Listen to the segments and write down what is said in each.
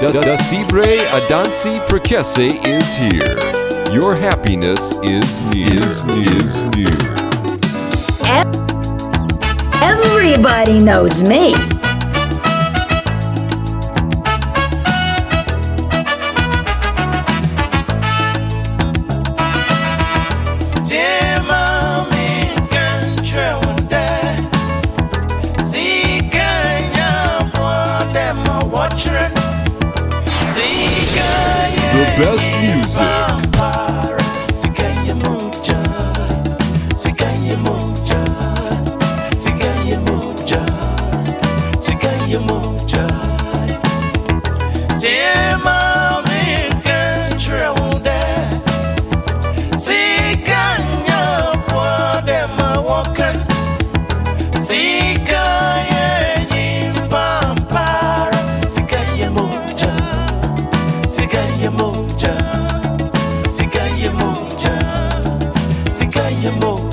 Dasibre Adansi Prekese is here. Your happiness is near. Is, is near. Everybody knows me. Best music.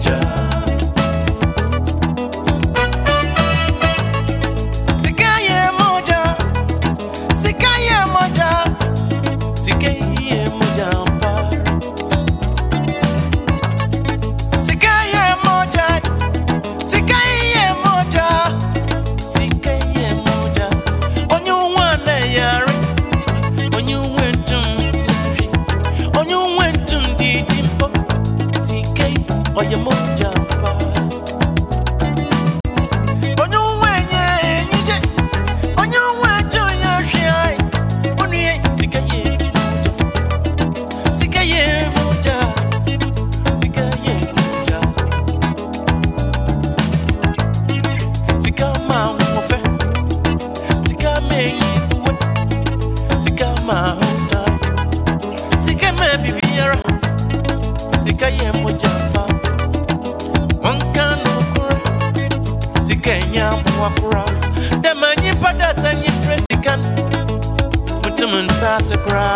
Just. 我也没。makura Dema nyipa dasa nyifresikan Mutumun sasa kura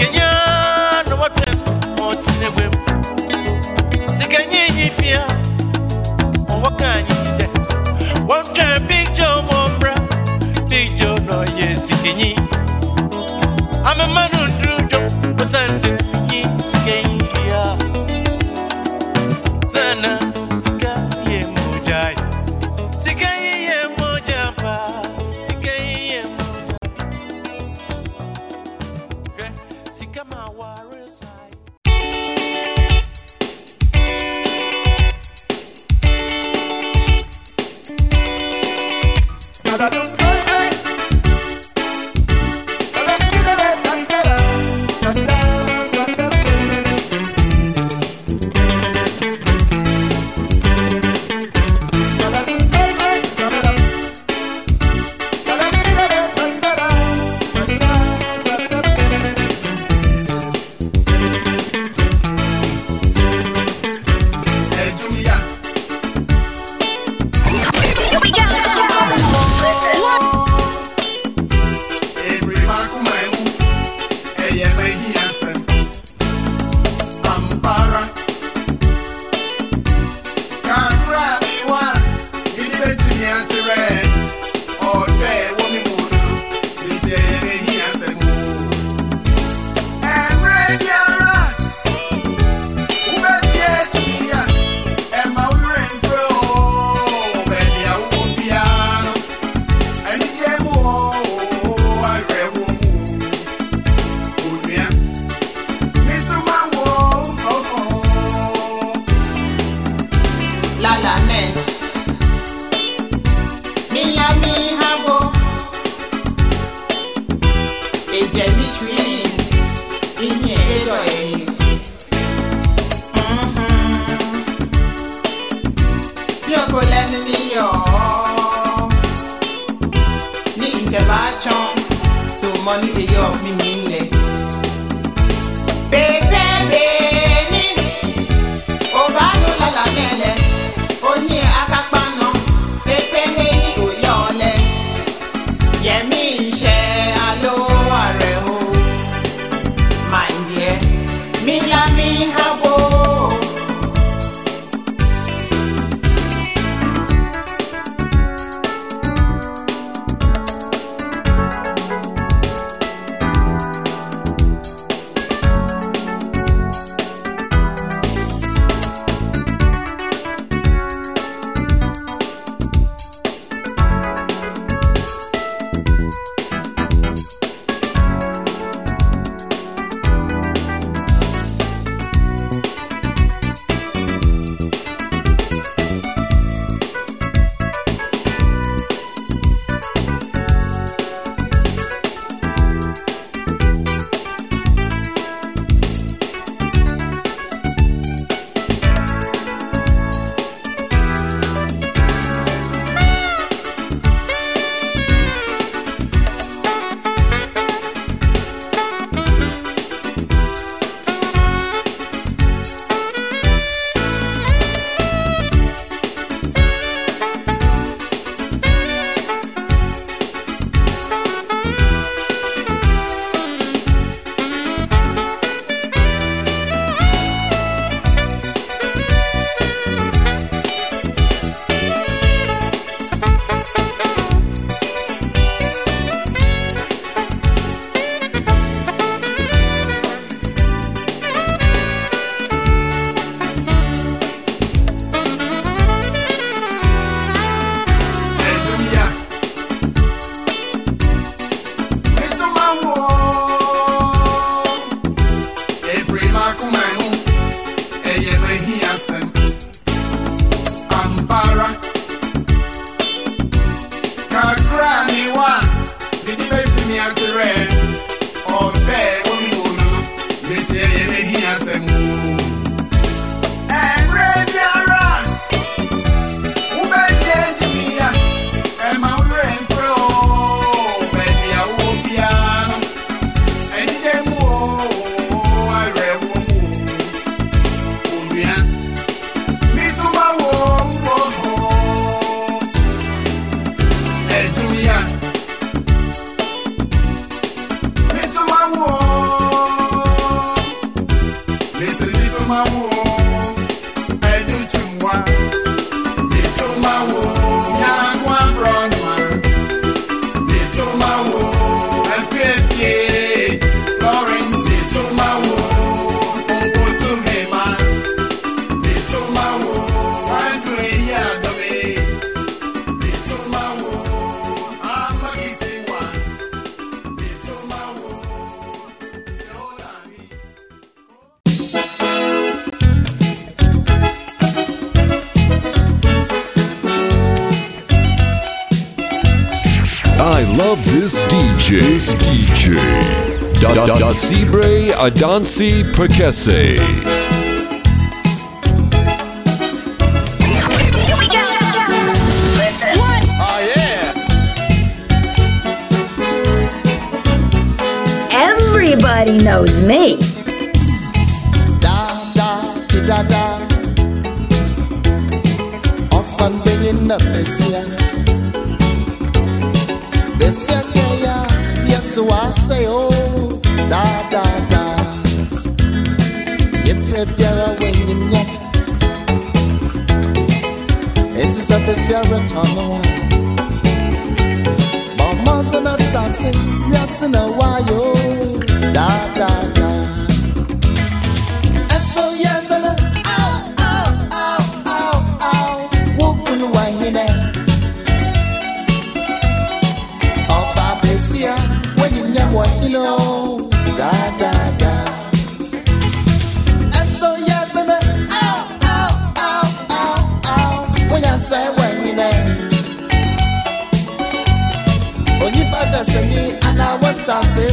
Sikenya no wapen Montenegro Sikenya yifia Owakanya de One big Big no I'm a man who drew Joe money dey your me mean Pepe beni, Da da da Sibre Adansi Prekese. Everybody knows me. da da di da da Often bringing up Bessia Bessia Kaya Yes so I say oh da da da. Yip yip yara when you nyap It's a Bessia return Mama's an assassin Yes in a while. Da da da. And so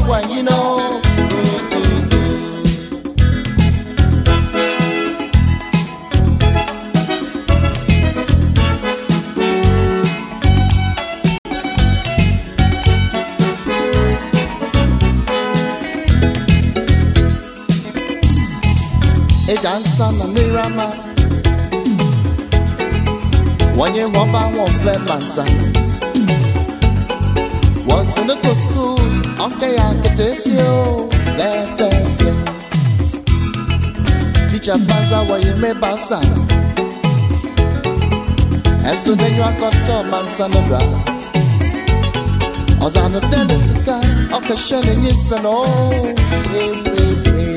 one, you know. A dancer and mirama When you walk by one flat lancer Once in the school Okay ya ketesio Fe fe fe. Teacher panza wa yume bansa Enso denyo akoto mansa no bra Ozano tende sika Okashone nyinsa no Re re re